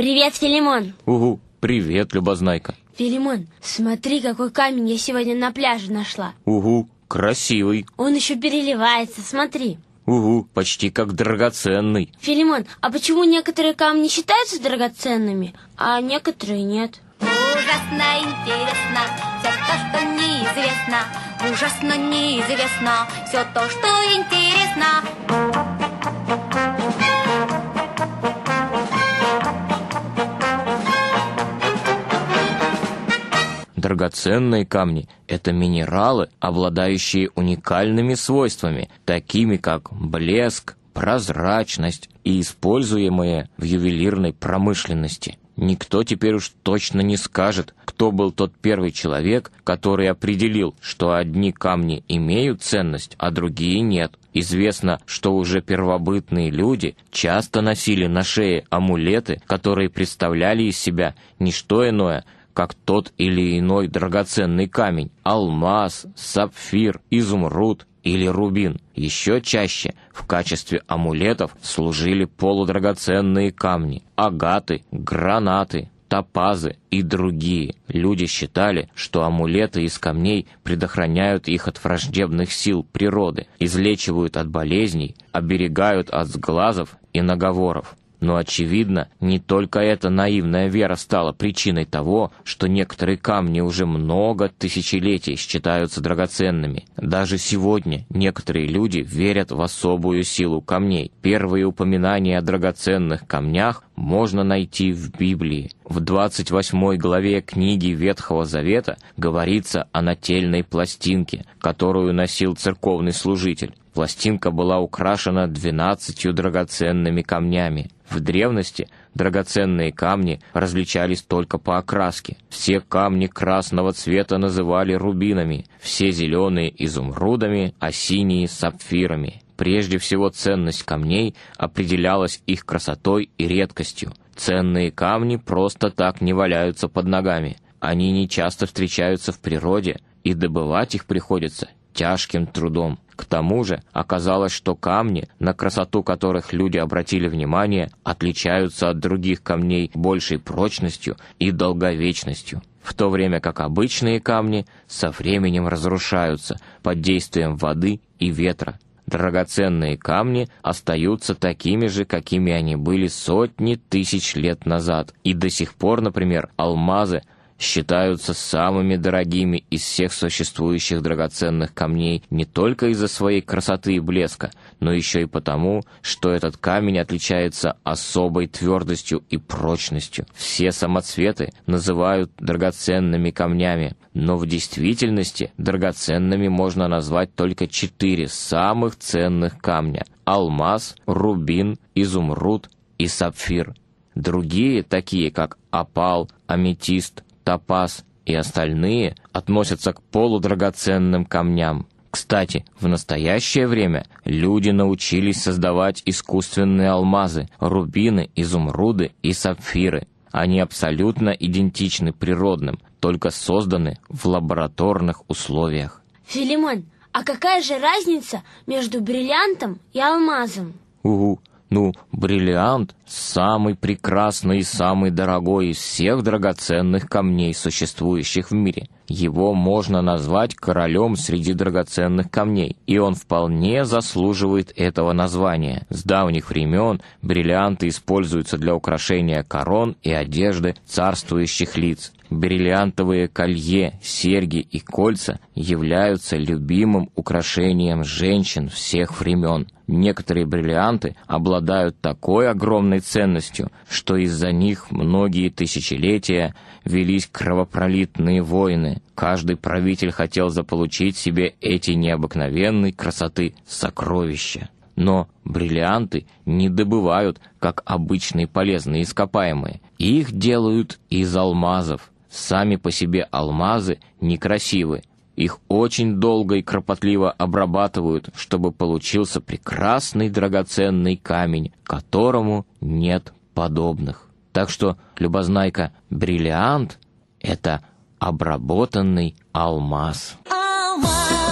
Привет, Филимон. Угу, привет, Любознайка. Филимон, смотри, какой камень я сегодня на пляже нашла. Угу, красивый. Он еще переливается, смотри. Угу, почти как драгоценный. Филимон, а почему некоторые камни считаются драгоценными, а некоторые нет? Ужасно интересно все то, что неизвестно. Ужасно неизвестно все то, что интересно. Драгоценные камни – это минералы, обладающие уникальными свойствами, такими как блеск, прозрачность и используемые в ювелирной промышленности. Никто теперь уж точно не скажет, кто был тот первый человек, который определил, что одни камни имеют ценность, а другие нет. Известно, что уже первобытные люди часто носили на шее амулеты, которые представляли из себя не что иное – как тот или иной драгоценный камень, алмаз, сапфир, изумруд или рубин. Еще чаще в качестве амулетов служили полудрагоценные камни, агаты, гранаты, топазы и другие. Люди считали, что амулеты из камней предохраняют их от враждебных сил природы, излечивают от болезней, оберегают от сглазов и наговоров. Но, очевидно, не только эта наивная вера стала причиной того, что некоторые камни уже много тысячелетий считаются драгоценными. Даже сегодня некоторые люди верят в особую силу камней. Первые упоминания о драгоценных камнях можно найти в Библии. В 28 главе книги Ветхого Завета говорится о нательной пластинке, которую носил церковный служитель. Пластинка была украшена двенадцатью драгоценными камнями. В древности драгоценные камни различались только по окраске. Все камни красного цвета называли рубинами, все зеленые – изумрудами, а синие – сапфирами. Прежде всего ценность камней определялась их красотой и редкостью. Ценные камни просто так не валяются под ногами. Они не часто встречаются в природе, и добывать их приходится тяжким трудом. К тому же оказалось, что камни, на красоту которых люди обратили внимание, отличаются от других камней большей прочностью и долговечностью, в то время как обычные камни со временем разрушаются под действием воды и ветра. Драгоценные камни остаются такими же, какими они были сотни тысяч лет назад, и до сих пор, например, алмазы – считаются самыми дорогими из всех существующих драгоценных камней не только из-за своей красоты и блеска, но еще и потому, что этот камень отличается особой твердостью и прочностью. Все самоцветы называют драгоценными камнями, но в действительности драгоценными можно назвать только четыре самых ценных камня – алмаз, рубин, изумруд и сапфир. Другие, такие как опал, аметист, топаз и остальные относятся к полудрагоценным камням. Кстати, в настоящее время люди научились создавать искусственные алмазы, рубины, изумруды и сапфиры. Они абсолютно идентичны природным, только созданы в лабораторных условиях. Филимон, а какая же разница между бриллиантом и алмазом? Угу. Ну, бриллиант – самый прекрасный и самый дорогой из всех драгоценных камней, существующих в мире. Его можно назвать королем среди драгоценных камней, и он вполне заслуживает этого названия. С давних времен бриллианты используются для украшения корон и одежды царствующих лиц. Бриллиантовые колье, серьги и кольца являются любимым украшением женщин всех времен. Некоторые бриллианты обладают такой огромной ценностью, что из-за них многие тысячелетия велись кровопролитные войны. Каждый правитель хотел заполучить себе эти необыкновенной красоты сокровища. Но бриллианты не добывают, как обычные полезные ископаемые. Их делают из алмазов. Сами по себе алмазы некрасивы. Их очень долго и кропотливо обрабатывают, чтобы получился прекрасный драгоценный камень, которому нет подобных. Так что, любознайка, бриллиант — это обработанный алмаз. Алмаз.